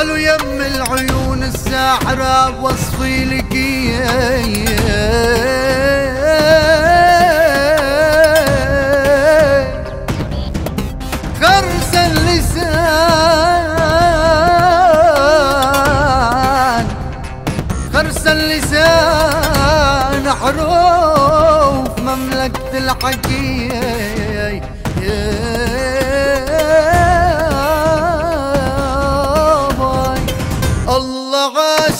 حلو يم العيون الساحرة بوصفي لقيه خرس اللسان خرس اللسان حروف مملكة الحكيم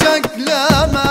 شكله ما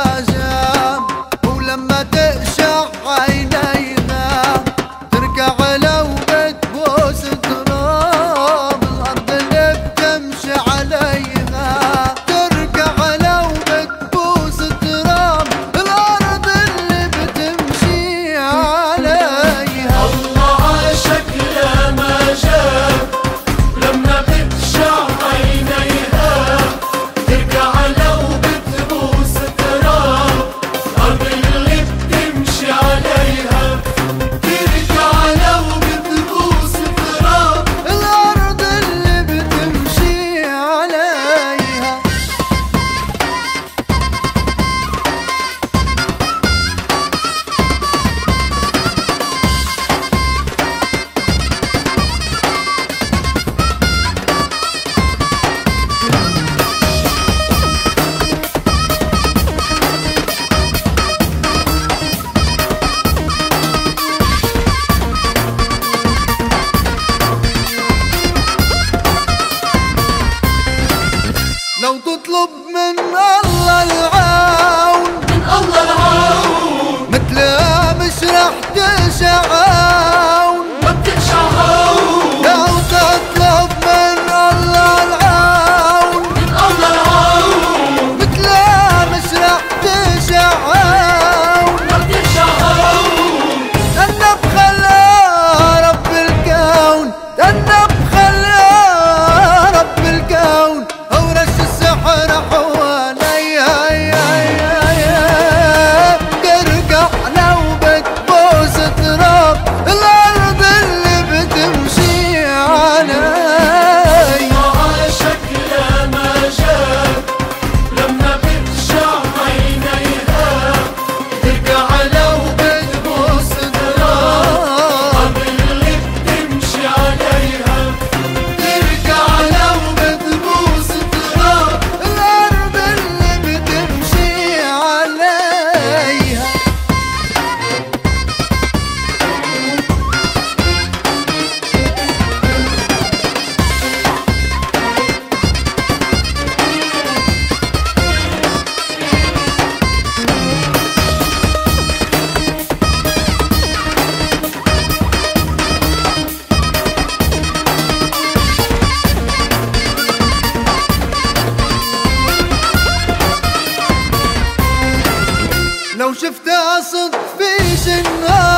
لو شفت أصد في جنات